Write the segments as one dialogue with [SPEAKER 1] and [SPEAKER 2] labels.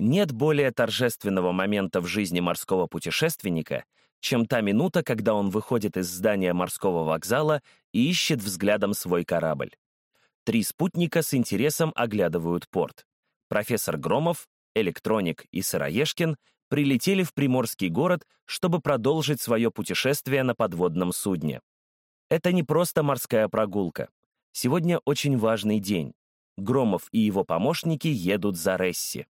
[SPEAKER 1] Нет более торжественного момента в жизни морского путешественника, чем та минута, когда он выходит из здания морского вокзала и ищет взглядом свой корабль. Три спутника с интересом оглядывают порт. Профессор Громов, Электроник и Сыроежкин прилетели в Приморский город, чтобы продолжить свое путешествие на подводном судне. Это не просто морская прогулка. Сегодня очень важный день. Громов и его помощники едут за Ресси.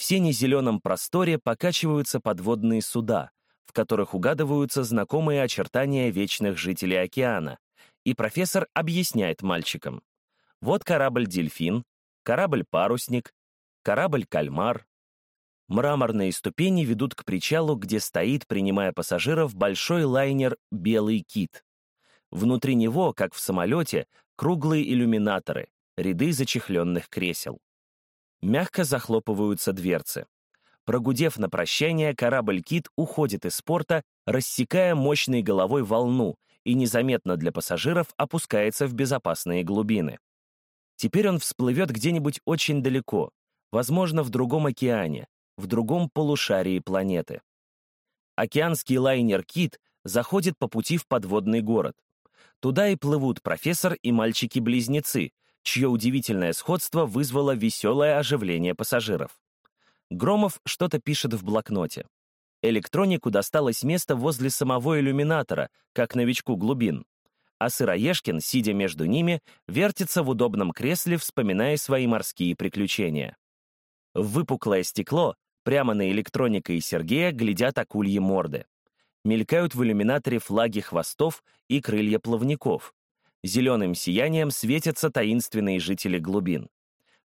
[SPEAKER 1] В сине-зеленом просторе покачиваются подводные суда, в которых угадываются знакомые очертания вечных жителей океана, и профессор объясняет мальчикам. Вот корабль «Дельфин», корабль-парусник, корабль «Кальмар». Мраморные ступени ведут к причалу, где стоит, принимая пассажиров, большой лайнер «Белый кит». Внутри него, как в самолете, круглые иллюминаторы, ряды зачехленных кресел. Мягко захлопываются дверцы. Прогудев на прощание, корабль «Кит» уходит из порта, рассекая мощной головой волну и незаметно для пассажиров опускается в безопасные глубины. Теперь он всплывет где-нибудь очень далеко, возможно, в другом океане, в другом полушарии планеты. Океанский лайнер «Кит» заходит по пути в подводный город. Туда и плывут профессор и мальчики-близнецы, чье удивительное сходство вызвало веселое оживление пассажиров. Громов что-то пишет в блокноте. Электронику досталось место возле самого иллюминатора, как новичку глубин. А Сыроежкин, сидя между ними, вертится в удобном кресле, вспоминая свои морские приключения. В выпуклое стекло, прямо на электроника и Сергея, глядят акульи морды. Мелькают в иллюминаторе флаги хвостов и крылья плавников. Зеленым сиянием светятся таинственные жители глубин.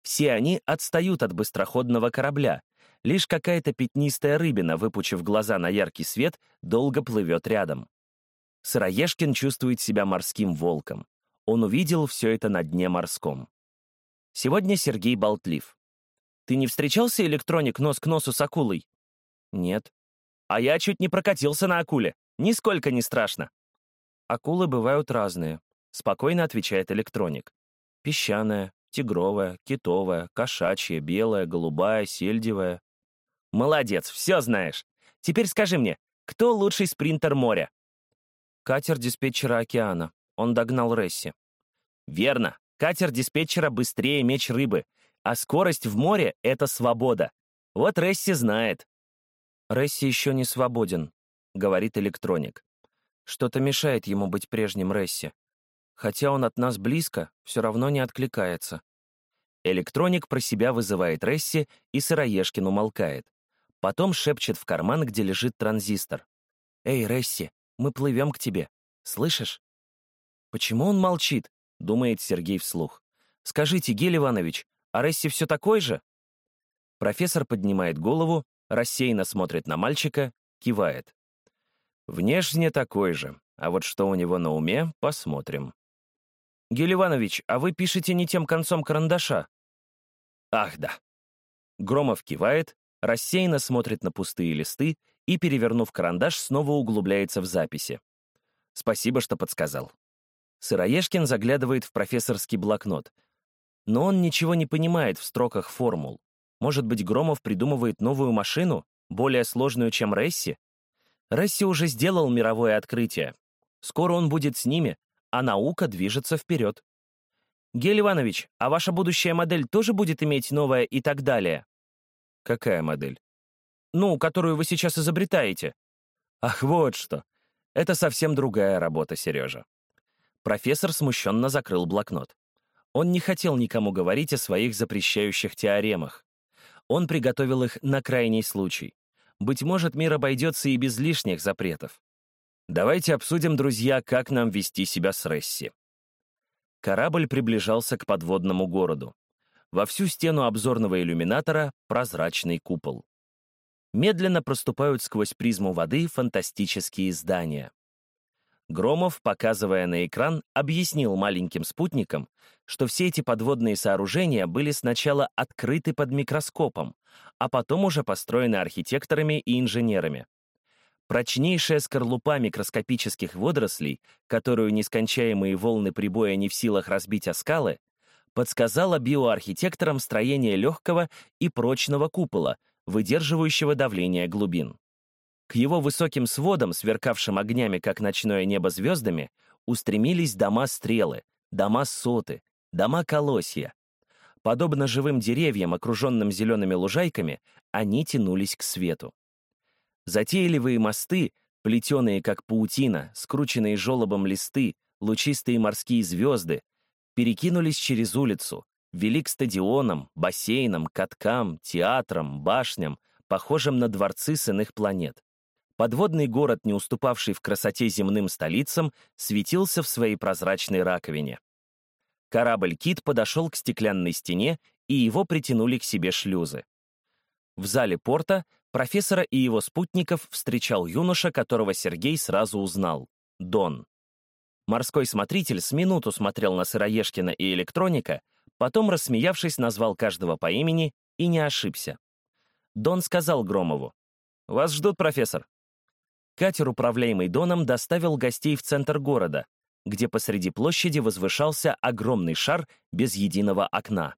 [SPEAKER 1] Все они отстают от быстроходного корабля, Лишь какая-то пятнистая рыбина, выпучив глаза на яркий свет, долго плывет рядом. Сыроежкин чувствует себя морским волком. Он увидел все это на дне морском. Сегодня Сергей болтлив. «Ты не встречался, электроник, нос к носу с акулой?» «Нет». «А я чуть не прокатился на акуле. Нисколько не страшно». «Акулы бывают разные», — спокойно отвечает электроник. «Песчаная, тигровая, китовая, кошачья, белая, голубая, сельдевая. Молодец, все знаешь. Теперь скажи мне, кто лучший спринтер моря? Катер диспетчера океана. Он догнал Ресси. Верно. Катер диспетчера быстрее меч рыбы, а скорость в море — это свобода. Вот Ресси знает. Ресси еще не свободен, — говорит электроник. Что-то мешает ему быть прежним Ресси. Хотя он от нас близко, все равно не откликается. Электроник про себя вызывает Ресси, и Сыроежкин умолкает. Потом шепчет в карман, где лежит транзистор. «Эй, Ресси, мы плывем к тебе. Слышишь?» «Почему он молчит?» — думает Сергей вслух. «Скажите, Гель Иванович, а Ресси все такой же?» Профессор поднимает голову, рассеянно смотрит на мальчика, кивает. «Внешне такой же, а вот что у него на уме, посмотрим». «Гель Иванович, а вы пишете не тем концом карандаша?» «Ах, да». Громов кивает, рассеянно смотрит на пустые листы и, перевернув карандаш, снова углубляется в записи. Спасибо, что подсказал. Сыроежкин заглядывает в профессорский блокнот. Но он ничего не понимает в строках формул. Может быть, Громов придумывает новую машину, более сложную, чем Ресси? Ресси уже сделал мировое открытие. Скоро он будет с ними, а наука движется вперед. Гель Иванович, а ваша будущая модель тоже будет иметь новое и так далее? Какая модель? Ну, которую вы сейчас изобретаете. Ах, вот что. Это совсем другая работа, Сережа. Профессор смущенно закрыл блокнот. Он не хотел никому говорить о своих запрещающих теоремах. Он приготовил их на крайний случай. Быть может, мир обойдется и без лишних запретов. Давайте обсудим, друзья, как нам вести себя с Ресси. Корабль приближался к подводному городу. Во всю стену обзорного иллюминатора прозрачный купол. Медленно проступают сквозь призму воды фантастические здания. Громов, показывая на экран, объяснил маленьким спутникам, что все эти подводные сооружения были сначала открыты под микроскопом, а потом уже построены архитекторами и инженерами. Прочнейшая скорлупа микроскопических водорослей, которую нескончаемые волны прибоя не в силах разбить о скалы, подсказала биоархитекторам строение легкого и прочного купола, выдерживающего давление глубин. К его высоким сводам, сверкавшим огнями, как ночное небо звездами, устремились дома-стрелы, дома-соты, дома-колосья. Подобно живым деревьям, окруженным зелеными лужайками, они тянулись к свету. Затейливые мосты, плетеные как паутина, скрученные желобом листы, лучистые морские звезды, перекинулись через улицу, вели к стадионам, бассейнам, каткам, театрам, башням, похожим на дворцы с иных планет. Подводный город, не уступавший в красоте земным столицам, светился в своей прозрачной раковине. Корабль «Кит» подошел к стеклянной стене, и его притянули к себе шлюзы. В зале порта профессора и его спутников встречал юноша, которого Сергей сразу узнал — Дон. Морской смотритель с минуту смотрел на Сыроежкина и электроника, потом, рассмеявшись, назвал каждого по имени и не ошибся. Дон сказал Громову, «Вас ждут, профессор». Катер, управляемый Доном, доставил гостей в центр города, где посреди площади возвышался огромный шар без единого окна.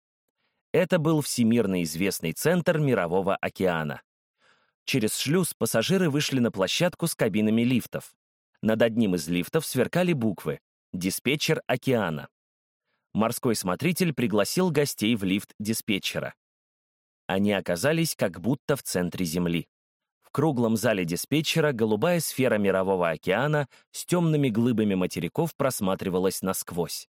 [SPEAKER 1] Это был всемирно известный центр Мирового океана. Через шлюз пассажиры вышли на площадку с кабинами лифтов. Над одним из лифтов сверкали буквы «Диспетчер океана». Морской смотритель пригласил гостей в лифт диспетчера. Они оказались как будто в центре Земли круглом зале диспетчера голубая сфера Мирового океана с темными глыбами материков просматривалась насквозь.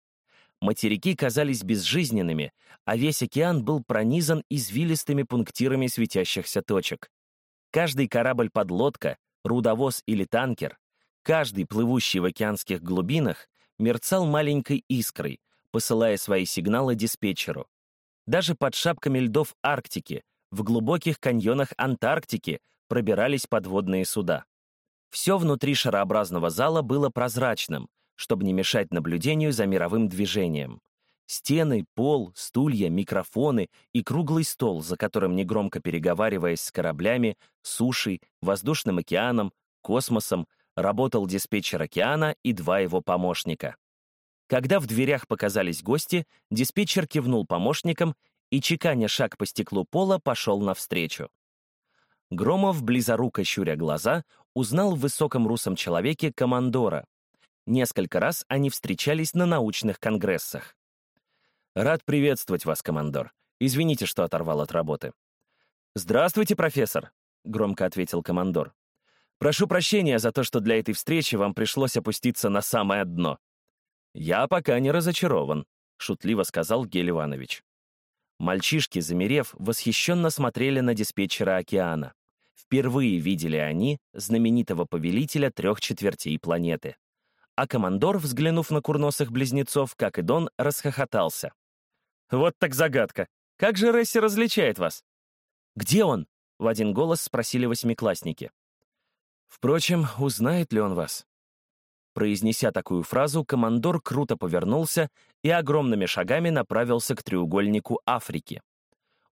[SPEAKER 1] Материки казались безжизненными, а весь океан был пронизан извилистыми пунктирами светящихся точек. Каждый корабль-подлодка, рудовоз или танкер, каждый, плывущий в океанских глубинах, мерцал маленькой искрой, посылая свои сигналы диспетчеру. Даже под шапками льдов Арктики, в глубоких каньонах Антарктики пробирались подводные суда. Все внутри шарообразного зала было прозрачным, чтобы не мешать наблюдению за мировым движением. Стены, пол, стулья, микрофоны и круглый стол, за которым, негромко переговариваясь с кораблями, сушей, воздушным океаном, космосом, работал диспетчер океана и два его помощника. Когда в дверях показались гости, диспетчер кивнул помощникам и, чеканя шаг по стеклу пола, пошел навстречу. Громов, близоруко щуря глаза, узнал в высоком русом человеке командора. Несколько раз они встречались на научных конгрессах. «Рад приветствовать вас, командор. Извините, что оторвал от работы». «Здравствуйте, профессор», — громко ответил командор. «Прошу прощения за то, что для этой встречи вам пришлось опуститься на самое дно». «Я пока не разочарован», — шутливо сказал Гель Иванович. Мальчишки, замерев, восхищенно смотрели на диспетчера океана. Впервые видели они знаменитого повелителя трех четвертей планеты. А командор, взглянув на курносых близнецов, как и Дон, расхохотался. «Вот так загадка! Как же Ресси различает вас?» «Где он?» — в один голос спросили восьмиклассники. «Впрочем, узнает ли он вас?» Произнеся такую фразу, командор круто повернулся и огромными шагами направился к треугольнику Африки.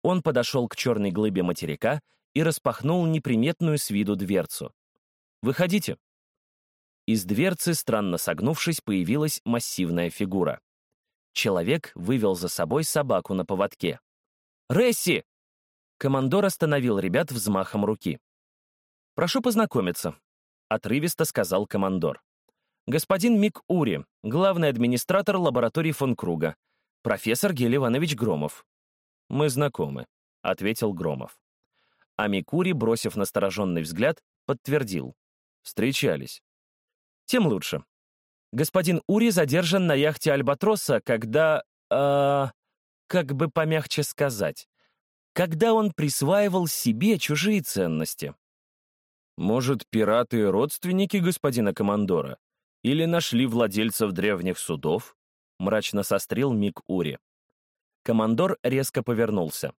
[SPEAKER 1] Он подошел к черной глыбе материка и распахнул неприметную с виду дверцу. «Выходите». Из дверцы, странно согнувшись, появилась массивная фигура. Человек вывел за собой собаку на поводке. «Ресси!» Командор остановил ребят взмахом руки. «Прошу познакомиться», — отрывисто сказал командор. «Господин Мик Ури, главный администратор лаборатории фон Круга, профессор Гель Иванович Громов». «Мы знакомы», — ответил Громов. А Микури, бросив настороженный взгляд, подтвердил. Встречались. Тем лучше. Господин Ури задержан на яхте Альбатроса, когда... Э, как бы помягче сказать. Когда он присваивал себе чужие ценности. Может, пираты — родственники господина командора? Или нашли владельцев древних судов? Мрачно сострил Мик Ури. Командор резко повернулся.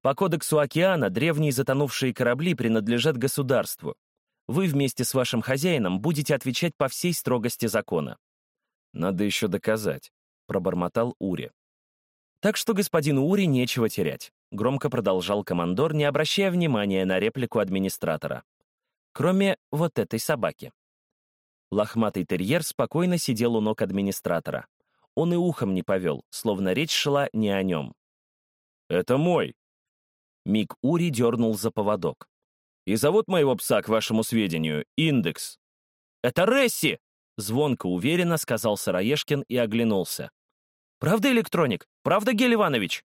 [SPEAKER 1] По кодексу океана древние затонувшие корабли принадлежат государству. Вы вместе с вашим хозяином будете отвечать по всей строгости закона. Надо еще доказать, пробормотал Ури. Так что господину Ури нечего терять, громко продолжал командор, не обращая внимания на реплику администратора. Кроме вот этой собаки. Лохматый терьер спокойно сидел у ног администратора. он и ухом не повел, словно речь шла не о нем. «Это мой!» Мик Ури дернул за поводок. «И зовут моего пса, к вашему сведению, Индекс». «Это Ресси!» — звонко уверенно сказал Сыроежкин и оглянулся. «Правда, электроник? Правда, Гель Иванович?»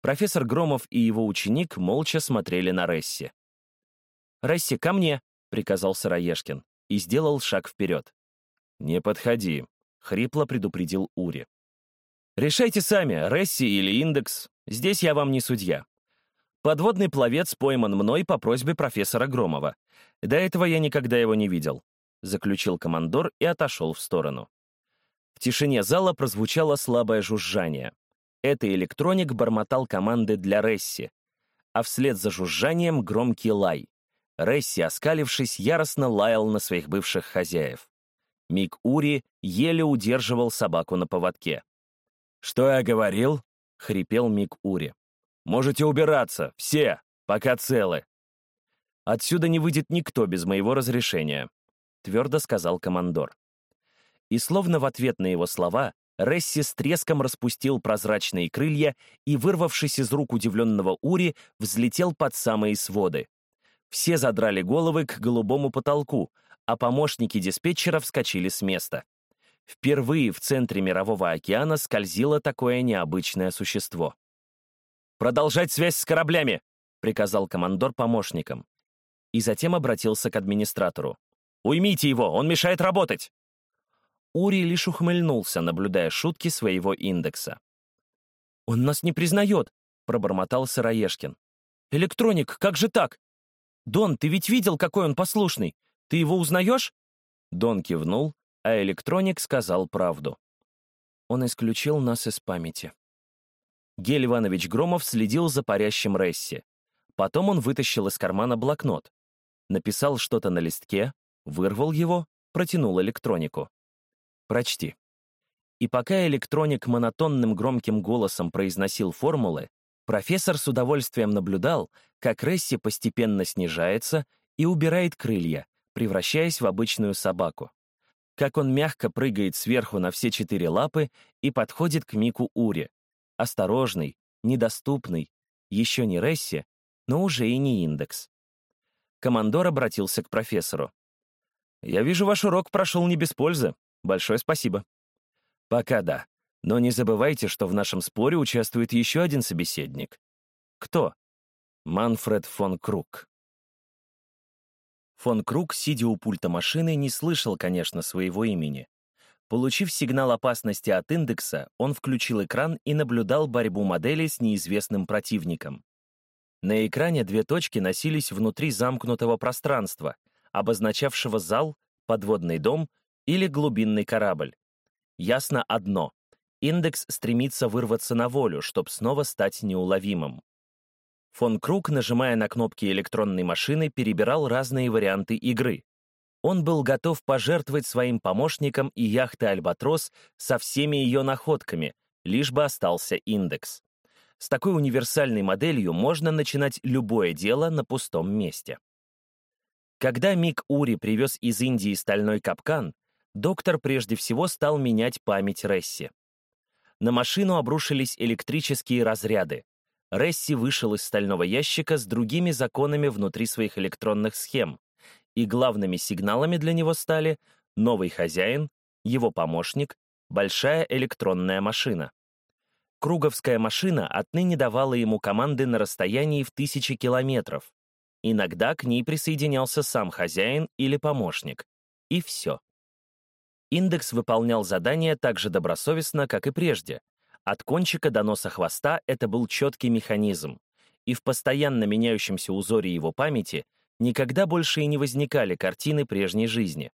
[SPEAKER 1] Профессор Громов и его ученик молча смотрели на Ресси. «Ресси, ко мне!» — приказал Сыроежкин и сделал шаг вперед. «Не подходи», — хрипло предупредил Ури. «Решайте сами, Ресси или Индекс. Здесь я вам не судья. Подводный пловец пойман мной по просьбе профессора Громова. До этого я никогда его не видел», — заключил командор и отошел в сторону. В тишине зала прозвучало слабое жужжание. Это электроник бормотал команды для Ресси, а вслед за жужжанием громкий лай. Ресси, оскалившись, яростно лаял на своих бывших хозяев. Мик Ури еле удерживал собаку на поводке. «Что я говорил?» — хрипел Мик Ури. «Можете убираться, все, пока целы». «Отсюда не выйдет никто без моего разрешения», — твердо сказал командор. И словно в ответ на его слова, Ресси с треском распустил прозрачные крылья и, вырвавшись из рук удивленного Ури, взлетел под самые своды. Все задрали головы к голубому потолку, а помощники диспетчера вскочили с места. Впервые в центре Мирового океана скользило такое необычное существо. «Продолжать связь с кораблями!» — приказал командор помощникам. И затем обратился к администратору. «Уймите его, он мешает работать!» Ури лишь ухмыльнулся, наблюдая шутки своего индекса. «Он нас не признает», — пробормотал Сыроежкин. «Электроник, как же так? «Дон, ты ведь видел, какой он послушный? Ты его узнаешь?» Дон кивнул, а электроник сказал правду. Он исключил нас из памяти. Гель Иванович Громов следил за парящим Ресси. Потом он вытащил из кармана блокнот. Написал что-то на листке, вырвал его, протянул электронику. «Прочти». И пока электроник монотонным громким голосом произносил формулы, Профессор с удовольствием наблюдал, как Ресси постепенно снижается и убирает крылья, превращаясь в обычную собаку. Как он мягко прыгает сверху на все четыре лапы и подходит к Мику Уре. Осторожный, недоступный, еще не Ресси, но уже и не индекс. Командор обратился к профессору. «Я вижу, ваш урок прошел не без пользы. Большое спасибо». «Пока да. Но не забывайте, что в нашем споре участвует еще один собеседник. Кто? Манфред фон Круг. Фон Круг, сидя у пульта машины, не слышал, конечно, своего имени. Получив сигнал опасности от индекса, он включил экран и наблюдал борьбу модели с неизвестным противником. На экране две точки носились внутри замкнутого пространства, обозначавшего зал, подводный дом или глубинный корабль. Ясно одно Индекс стремится вырваться на волю, чтобы снова стать неуловимым. Фон Круг, нажимая на кнопки электронной машины, перебирал разные варианты игры. Он был готов пожертвовать своим помощникам и яхты «Альбатрос» со всеми ее находками, лишь бы остался индекс. С такой универсальной моделью можно начинать любое дело на пустом месте. Когда Мик Ури привез из Индии стальной капкан, доктор прежде всего стал менять память Ресси. На машину обрушились электрические разряды. Ресси вышел из стального ящика с другими законами внутри своих электронных схем, и главными сигналами для него стали новый хозяин, его помощник, большая электронная машина. Круговская машина отныне давала ему команды на расстоянии в тысячи километров. Иногда к ней присоединялся сам хозяин или помощник. И все. Индекс выполнял задание так же добросовестно, как и прежде. От кончика до носа хвоста это был четкий механизм, и в постоянно меняющемся узоре его памяти никогда больше и не возникали картины прежней жизни.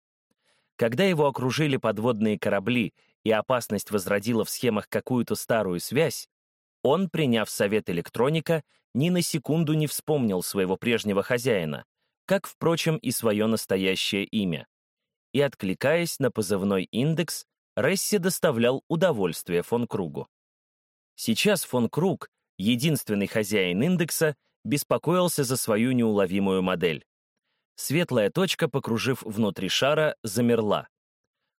[SPEAKER 1] Когда его окружили подводные корабли и опасность возродила в схемах какую-то старую связь, он, приняв совет электроника, ни на секунду не вспомнил своего прежнего хозяина, как, впрочем, и свое настоящее имя и, откликаясь на позывной индекс, Ресси доставлял удовольствие фон Кругу. Сейчас фон Круг, единственный хозяин индекса, беспокоился за свою неуловимую модель. Светлая точка, покружив внутри шара, замерла.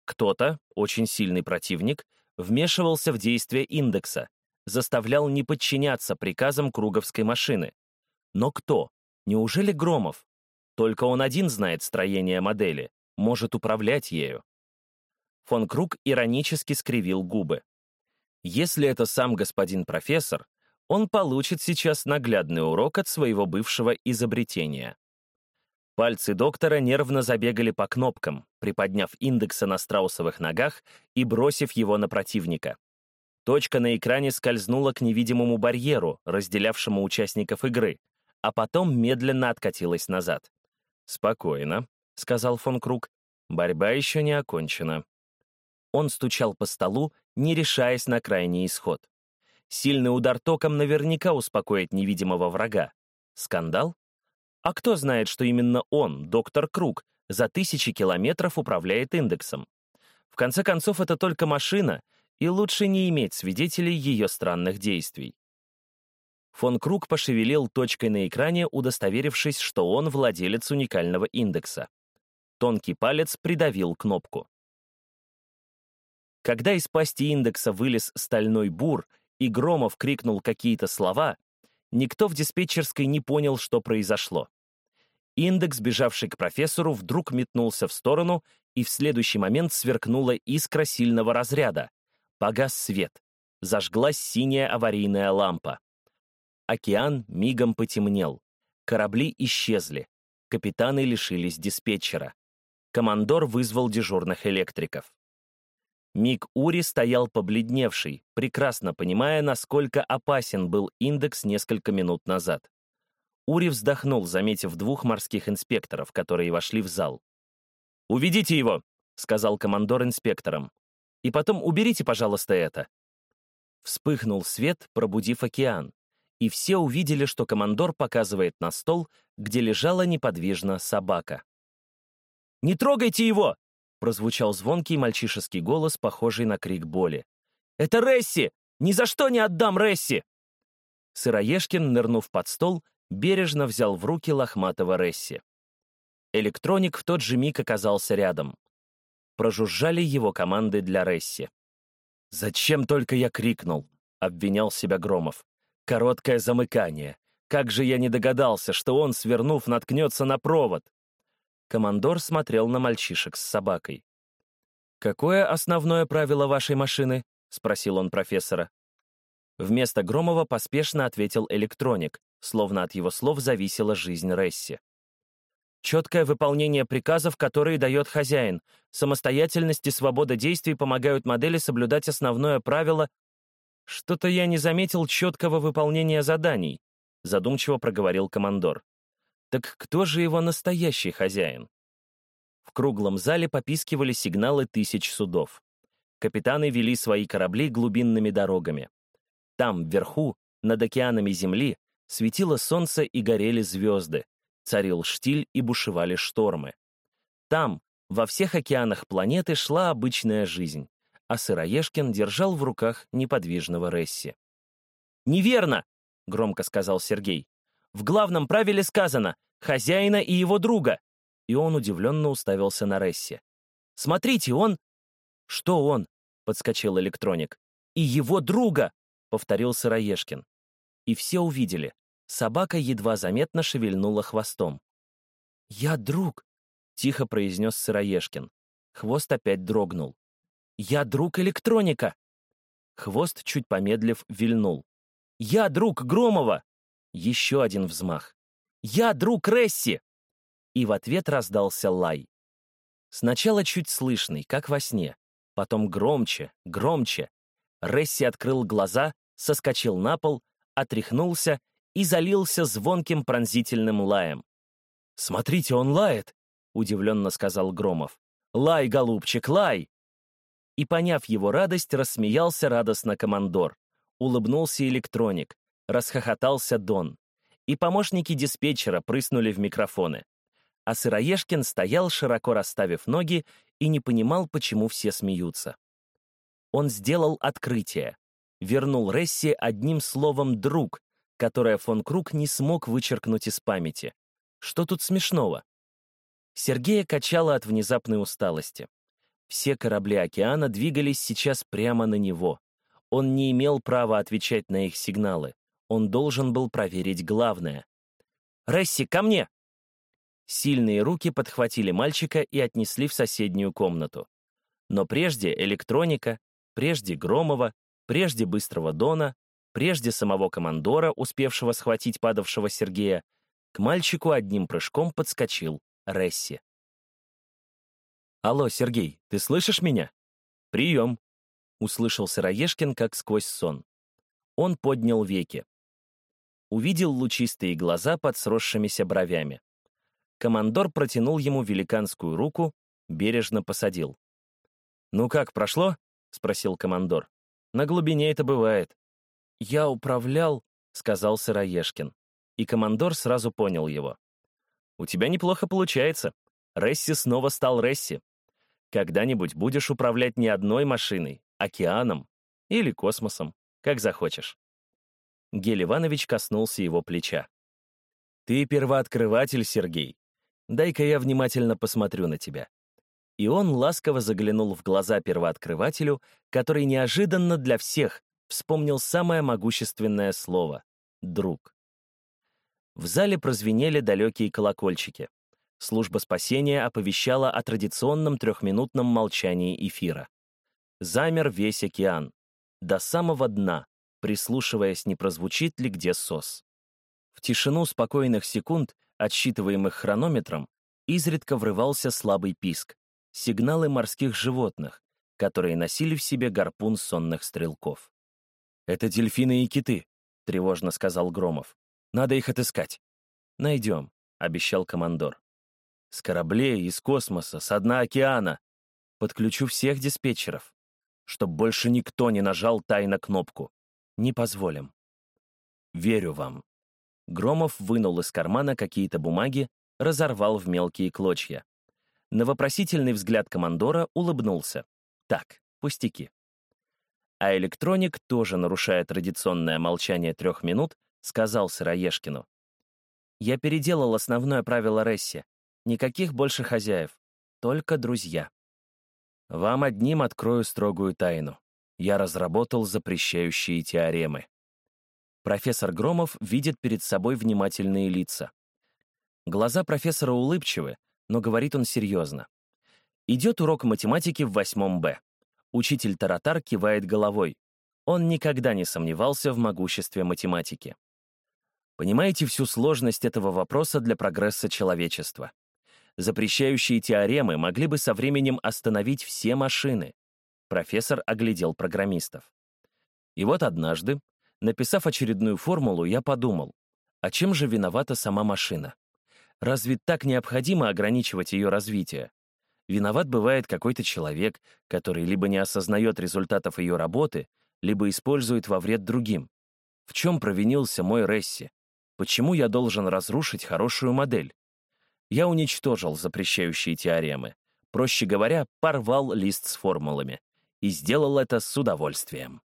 [SPEAKER 1] Кто-то, очень сильный противник, вмешивался в действие индекса, заставлял не подчиняться приказам круговской машины. Но кто? Неужели Громов? Только он один знает строение модели, может управлять ею. Фон Круг иронически скривил губы. Если это сам господин профессор, он получит сейчас наглядный урок от своего бывшего изобретения. Пальцы доктора нервно забегали по кнопкам, приподняв индекса на страусовых ногах и бросив его на противника. Точка на экране скользнула к невидимому барьеру, разделявшему участников игры, а потом медленно откатилась назад. «Спокойно», — сказал фон Круг. «Борьба еще не окончена». Он стучал по столу, не решаясь на крайний исход. Сильный удар током наверняка успокоит невидимого врага. Скандал? А кто знает, что именно он, доктор Круг, за тысячи километров управляет индексом? В конце концов, это только машина, и лучше не иметь свидетелей ее странных действий. Фон Круг пошевелил точкой на экране, удостоверившись, что он владелец уникального индекса. Тонкий палец придавил кнопку. Когда из пасти индекса вылез стальной бур, и Громов крикнул какие-то слова, никто в диспетчерской не понял, что произошло. Индекс, бежавший к профессору, вдруг метнулся в сторону, и в следующий момент сверкнула искра сильного разряда. Погас свет. Зажглась синяя аварийная лампа. Океан мигом потемнел. Корабли исчезли. Капитаны лишились диспетчера. Командор вызвал дежурных электриков. Мик Ури стоял побледневший, прекрасно понимая, насколько опасен был индекс несколько минут назад. Ури вздохнул, заметив двух морских инспекторов, которые вошли в зал. «Уведите его!» — сказал командор инспекторам. «И потом уберите, пожалуйста, это». Вспыхнул свет, пробудив океан, и все увидели, что командор показывает на стол, где лежала неподвижно собака. «Не трогайте его!» Прозвучал звонкий мальчишеский голос, похожий на крик боли. «Это Ресси! Ни за что не отдам Ресси!» Сыроежкин, нырнув под стол, бережно взял в руки лохматого Ресси. Электроник в тот же миг оказался рядом. Прожужжали его команды для Ресси. «Зачем только я крикнул?» — обвинял себя Громов. «Короткое замыкание. Как же я не догадался, что он, свернув, наткнется на провод!» Командор смотрел на мальчишек с собакой. «Какое основное правило вашей машины?» — спросил он профессора. Вместо Громова поспешно ответил электроник, словно от его слов зависела жизнь Ресси. Четкое выполнение приказов, которые дает хозяин. Самостоятельность и свобода действий помогают модели соблюдать основное правило. Что-то я не заметил четкого выполнения заданий, задумчиво проговорил командор. Так кто же его настоящий хозяин? В круглом зале попискивали сигналы тысяч судов. Капитаны вели свои корабли глубинными дорогами. Там, вверху, над океанами Земли, светило солнце и горели звезды, царил штиль и бушевали штормы. Там, во всех океанах планеты, шла обычная жизнь, а Сыроежкин держал в руках неподвижного Ресси. «Неверно!» — громко сказал Сергей. В главном правиле сказано «хозяина и его друга». И он удивленно уставился на Ресси. «Смотрите, он...» «Что он?» — подскочил электроник. «И его друга!» — повторил Сыроежкин. И все увидели. Собака едва заметно шевельнула хвостом. «Я друг!» — тихо произнес Сыроежкин. Хвост опять дрогнул. «Я друг электроника!» Хвост, чуть помедлив, вильнул. «Я друг Громова!» Еще один взмах. «Я друг Ресси!» И в ответ раздался лай. Сначала чуть слышный, как во сне. Потом громче, громче. Ресси открыл глаза, соскочил на пол, отряхнулся и залился звонким пронзительным лаем. «Смотрите, он лает!» — удивленно сказал Громов. «Лай, голубчик, лай!» И, поняв его радость, рассмеялся радостно командор. Улыбнулся электроник расхохотался Дон, и помощники диспетчера прыснули в микрофоны. А Сыроежкин стоял, широко расставив ноги, и не понимал, почему все смеются. Он сделал открытие. Вернул Ресси одним словом «друг», которое фон Круг не смог вычеркнуть из памяти. Что тут смешного? Сергея качало от внезапной усталости. Все корабли океана двигались сейчас прямо на него. Он не имел права отвечать на их сигналы. Он должен был проверить главное. «Ресси, ко мне!» Сильные руки подхватили мальчика и отнесли в соседнюю комнату. Но прежде электроника, прежде Громова, прежде Быстрого Дона, прежде самого командора, успевшего схватить падавшего Сергея, к мальчику одним прыжком подскочил Ресси. «Алло, Сергей, ты слышишь меня?» «Прием!» — услышал Сыроежкин, как сквозь сон. Он поднял веки увидел лучистые глаза под сросшимися бровями. Командор протянул ему великанскую руку, бережно посадил. «Ну как, прошло?» — спросил командор. «На глубине это бывает». «Я управлял», — сказал Сыроежкин. И командор сразу понял его. «У тебя неплохо получается. Ресси снова стал Ресси. Когда-нибудь будешь управлять не одной машиной, океаном или космосом, как захочешь». Гель Иванович коснулся его плеча. «Ты первооткрыватель, Сергей. Дай-ка я внимательно посмотрю на тебя». И он ласково заглянул в глаза первооткрывателю, который неожиданно для всех вспомнил самое могущественное слово — «друг». В зале прозвенели далекие колокольчики. Служба спасения оповещала о традиционном трехминутном молчании эфира. Замер весь океан. До самого дна, прислушиваясь, не прозвучит ли где сос. В тишину спокойных секунд, отсчитываемых хронометром, изредка врывался слабый писк, сигналы морских животных, которые носили в себе гарпун сонных стрелков. «Это дельфины и киты», — тревожно сказал Громов. «Надо их отыскать». «Найдем», — обещал командор. «С кораблей, из космоса, с дна океана. Подключу всех диспетчеров, чтоб больше никто не нажал тайно кнопку. Не позволим. Верю вам. Громов вынул из кармана какие-то бумаги, разорвал в мелкие клочья. На вопросительный взгляд командора улыбнулся. Так, пустяки. А электроник, тоже нарушая традиционное молчание трех минут, сказал Сыроежкину. «Я переделал основное правило Ресси. Никаких больше хозяев, только друзья. Вам одним открою строгую тайну я разработал запрещающие теоремы. Профессор Громов видит перед собой внимательные лица. Глаза профессора улыбчивы, но говорит он серьезно. Идет урок математики в восьмом Б. Учитель Таратар кивает головой. Он никогда не сомневался в могуществе математики. Понимаете всю сложность этого вопроса для прогресса человечества? Запрещающие теоремы могли бы со временем остановить все машины, Профессор оглядел программистов. И вот однажды, написав очередную формулу, я подумал, а чем же виновата сама машина? Разве так необходимо ограничивать ее развитие? Виноват бывает какой-то человек, который либо не осознает результатов ее работы, либо использует во вред другим. В чем провинился мой Ресси? Почему я должен разрушить хорошую модель? Я уничтожил запрещающие теоремы. Проще говоря, порвал лист с формулами и сделал это с удовольствием.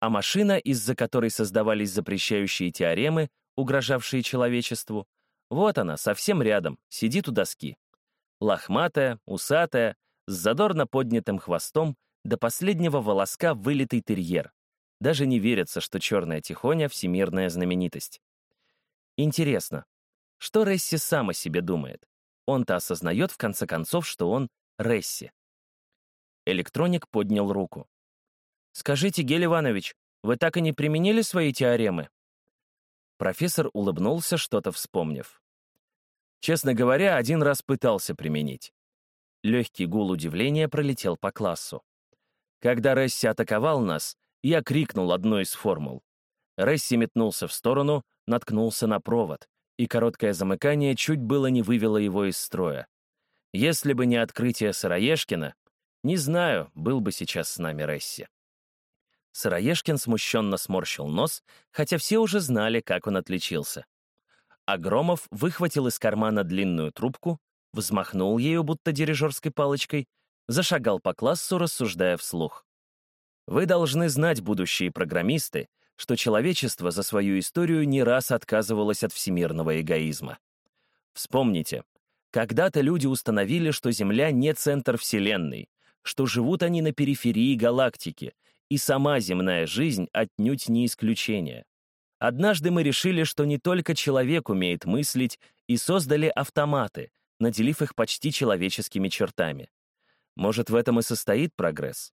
[SPEAKER 1] А машина, из-за которой создавались запрещающие теоремы, угрожавшие человечеству, вот она, совсем рядом, сидит у доски. Лохматая, усатая, с задорно поднятым хвостом, до последнего волоска вылитый терьер. Даже не верится, что черная тихоня — всемирная знаменитость. Интересно, что Ресси сам о себе думает? Он-то осознает, в конце концов, что он Ресси. Электроник поднял руку. «Скажите, Гель Иванович, вы так и не применили свои теоремы?» Профессор улыбнулся, что-то вспомнив. Честно говоря, один раз пытался применить. Легкий гул удивления пролетел по классу. Когда Ресси атаковал нас, я крикнул одну из формул. Ресси метнулся в сторону, наткнулся на провод, и короткое замыкание чуть было не вывело его из строя. Если бы не открытие Сыроежкина, не знаю, был бы сейчас с нами Ресси. Сыроежкин смущенно сморщил нос, хотя все уже знали, как он отличился. Агромов выхватил из кармана длинную трубку, взмахнул ею, будто дирижерской палочкой, зашагал по классу, рассуждая вслух. Вы должны знать, будущие программисты, что человечество за свою историю не раз отказывалось от всемирного эгоизма. Вспомните, Когда-то люди установили, что Земля не центр Вселенной, что живут они на периферии галактики, и сама земная жизнь отнюдь не исключение. Однажды мы решили, что не только человек умеет мыслить, и создали автоматы, наделив их почти человеческими чертами. Может, в этом и состоит прогресс?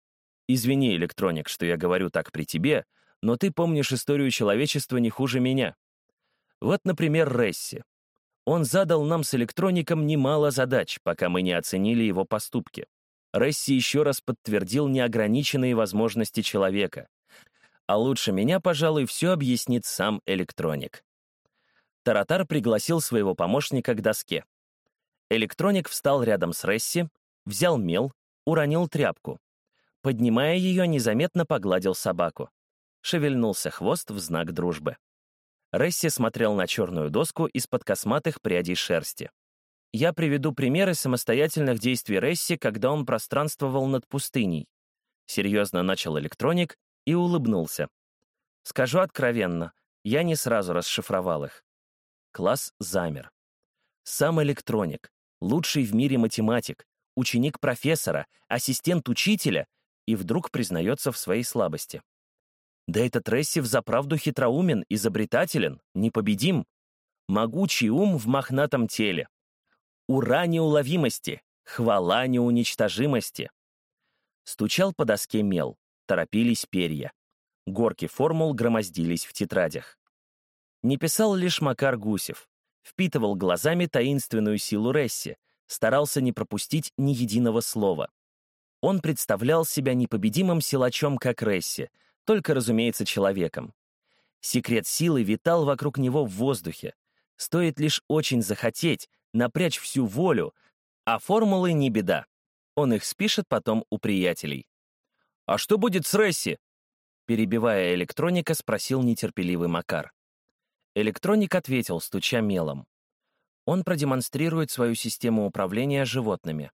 [SPEAKER 1] Извини, электроник, что я говорю так при тебе, но ты помнишь историю человечества не хуже меня. Вот, например, Ресси. Он задал нам с электроником немало задач, пока мы не оценили его поступки. Ресси еще раз подтвердил неограниченные возможности человека. А лучше меня, пожалуй, все объяснит сам электроник. Таратар пригласил своего помощника к доске. Электроник встал рядом с Ресси, взял мел, уронил тряпку. Поднимая ее, незаметно погладил собаку. Шевельнулся хвост в знак дружбы. Ресси смотрел на черную доску из-под косматых прядей шерсти. Я приведу примеры самостоятельных действий Ресси, когда он пространствовал над пустыней. Серьезно начал электроник и улыбнулся. Скажу откровенно, я не сразу расшифровал их. Класс замер. Сам электроник, лучший в мире математик, ученик профессора, ассистент учителя, и вдруг признается в своей слабости. Да этот Рессив заправду хитроумен, изобретателен, непобедим. Могучий ум в мохнатом теле. Ура неуловимости, хвала неуничтожимости. Стучал по доске мел, торопились перья. Горки формул громоздились в тетрадях. Не писал лишь Макар Гусев. Впитывал глазами таинственную силу Ресси, старался не пропустить ни единого слова. Он представлял себя непобедимым силачом, как Ресси, только, разумеется, человеком. Секрет силы витал вокруг него в воздухе. Стоит лишь очень захотеть, напрячь всю волю, а формулы не беда. Он их спишет потом у приятелей. «А что будет с Ресси?» Перебивая электроника, спросил нетерпеливый Макар. Электроник ответил, стуча мелом. Он продемонстрирует свою систему управления животными.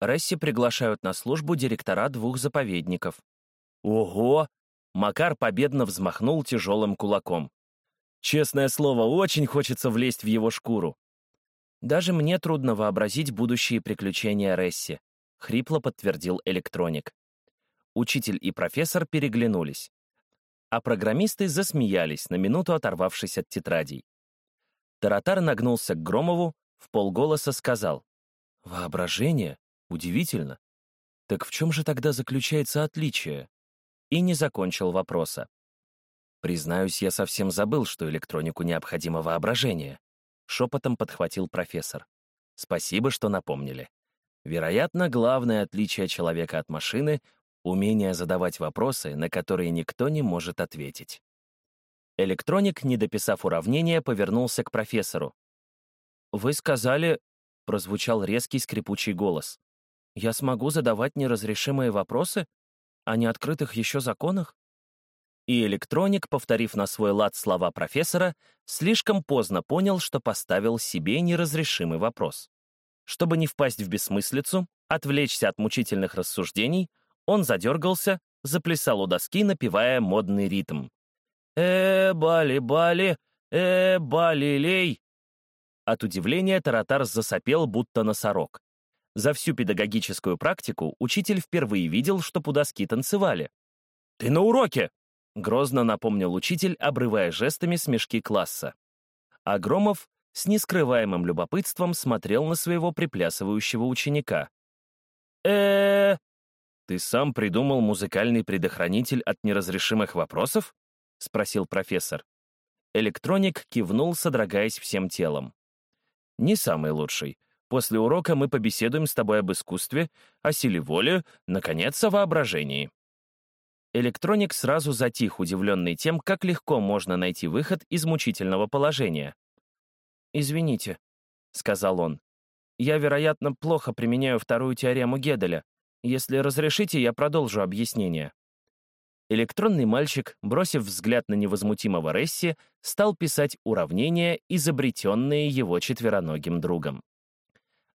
[SPEAKER 1] Ресси приглашают на службу директора двух заповедников. Ого! Макар победно взмахнул тяжелым кулаком. Честное слово, очень хочется влезть в его шкуру. Даже мне трудно вообразить будущие приключения Ресси, хрипло подтвердил электроник. Учитель и профессор переглянулись. А программисты засмеялись, на минуту оторвавшись от тетрадей. Таратар нагнулся к Громову, в полголоса сказал. «Воображение? Удивительно. Так в чем же тогда заключается отличие?» и не закончил вопроса. «Признаюсь, я совсем забыл, что электронику необходимо воображение», — шепотом подхватил профессор. «Спасибо, что напомнили. Вероятно, главное отличие человека от машины — умение задавать вопросы, на которые никто не может ответить». Электроник, не дописав уравнения, повернулся к профессору. «Вы сказали...» — прозвучал резкий скрипучий голос. «Я смогу задавать неразрешимые вопросы?» о неоткрытых еще законах? И электроник, повторив на свой лад слова профессора, слишком поздно понял, что поставил себе неразрешимый вопрос. Чтобы не впасть в бессмыслицу, отвлечься от мучительных рассуждений, он задергался, заплясал у доски, напевая модный ритм. «Э-бали-бали, э-бали-лей!» От удивления Таратар засопел, будто носорог. За всю педагогическую практику учитель впервые видел, что пудоски танцевали. «Ты на уроке!» — грозно напомнил учитель, обрывая жестами смешки класса. А Громов с нескрываемым любопытством смотрел на своего приплясывающего ученика. э «Ты сам придумал музыкальный предохранитель от неразрешимых вопросов?» — спросил профессор. Электроник кивнул, содрогаясь всем телом. «Не самый лучший, После урока мы побеседуем с тобой об искусстве, о силе воли, наконец, о воображении». Электроник сразу затих, удивленный тем, как легко можно найти выход из мучительного положения. «Извините», — сказал он. «Я, вероятно, плохо применяю вторую теорему Геделя. Если разрешите, я продолжу объяснение». Электронный мальчик, бросив взгляд на невозмутимого Ресси, стал писать уравнения, изобретенные его четвероногим другом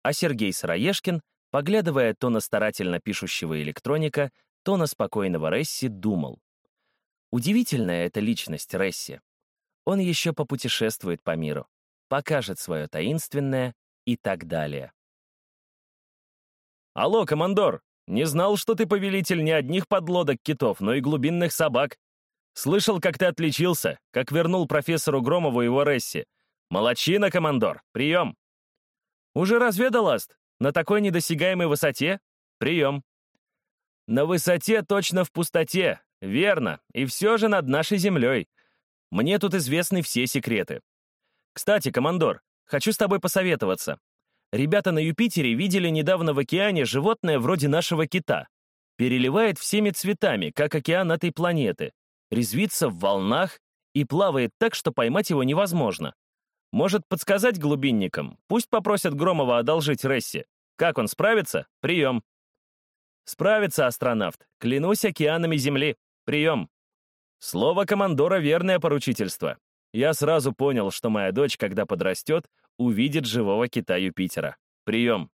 [SPEAKER 1] а Сергей Сыроежкин, поглядывая то на старательно пишущего электроника, то на спокойного Ресси, думал. Удивительная эта личность Ресси. Он еще попутешествует по миру, покажет свое таинственное и так далее. «Алло, командор! Не знал, что ты повелитель не одних подлодок китов, но и глубинных собак. Слышал, как ты отличился, как вернул профессору Громову его Ресси. Молодчина, командор! Прием!» «Уже разведал, Аст? На такой недосягаемой высоте? Прием!» «На высоте точно в пустоте, верно, и все же над нашей землей. Мне тут известны все секреты. Кстати, командор, хочу с тобой посоветоваться. Ребята на Юпитере видели недавно в океане животное вроде нашего кита. Переливает всеми цветами, как океан этой планеты. Резвится в волнах и плавает так, что поймать его невозможно. Может подсказать глубинникам? Пусть попросят Громова одолжить Ресси. Как он справится? Прием. Справится астронавт. Клянусь океанами Земли. Прием. Слово командора — верное поручительство. Я сразу понял, что моя дочь, когда подрастет, увидит живого кита Юпитера. Прием.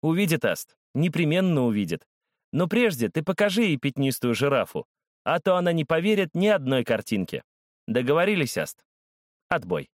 [SPEAKER 1] Увидит, Аст. Непременно увидит. Но прежде ты покажи ей пятнистую жирафу, а то она не поверит ни одной картинке. Договорились, Аст? Отбой.